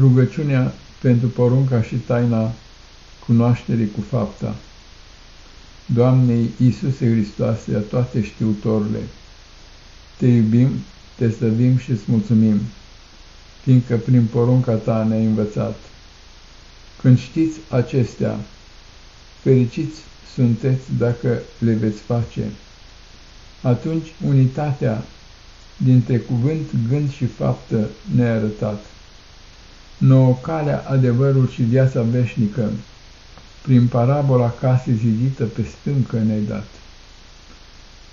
Rugăciunea pentru porunca și taina cunoașterii cu fapta. Doamne Iisuse Hristoase, a toate știutorule, Te iubim, Te slăvim și îți mulțumim, fiindcă prin porunca Ta ne-ai învățat. Când știți acestea, fericiți sunteți dacă le veți face. Atunci unitatea dintre cuvânt, gând și faptă ne-a arătat nouă calea, adevărul și viața veșnică, prin parabola casei zidită pe stâncă ne-ai dat.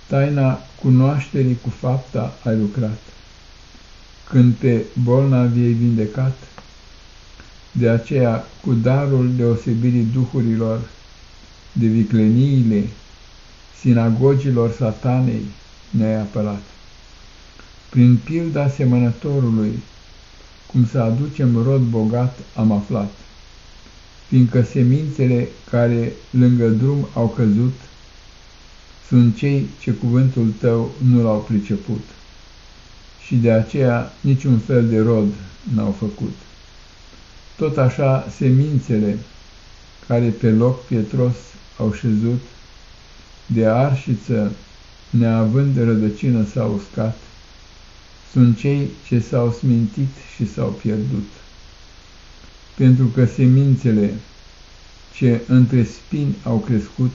Taina cunoașterii cu fapta ai lucrat, când pe bolnavi ai vindecat, de aceea cu darul deosebirii duhurilor, de vicleniile, sinagogilor satanei ne-ai apărat. Prin pilda semănătorului, cum să aducem rod bogat, am aflat, fiindcă semințele care lângă drum au căzut sunt cei ce cuvântul tău nu l-au priceput și de aceea niciun fel de rod n-au făcut. Tot așa semințele care pe loc pietros au șezut, de arșiță, neavând rădăcină s-au uscat, sunt cei ce s-au smintit și s-au pierdut. Pentru că semințele ce între spini au crescut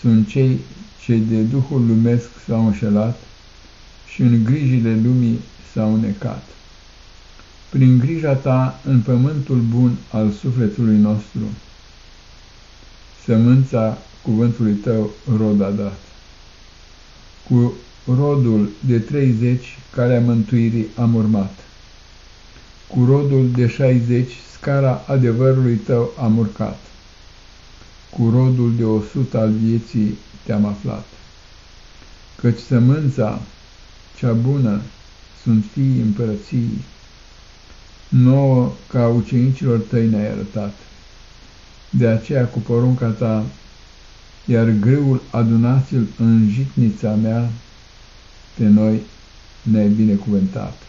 sunt cei ce de Duhul lumesc s-au înșelat și în grijile lumii s-au necat. Prin grija ta în pământul bun al sufletului nostru, sămânța cuvântului tău rod a dat. Cu rodul de treizeci calea mântuirii am urmat. Cu rodul de șaizeci scara adevărului tău am urcat. Cu rodul de o sută al vieții te-am aflat. Căci sămânța cea bună sunt fiii împărăției. Nouă ca ucenicilor tăi ne-ai arătat. De aceea cu porunca ta, iar greul adunați-l în jitnița mea, pe noi ne-ai binecuvântat.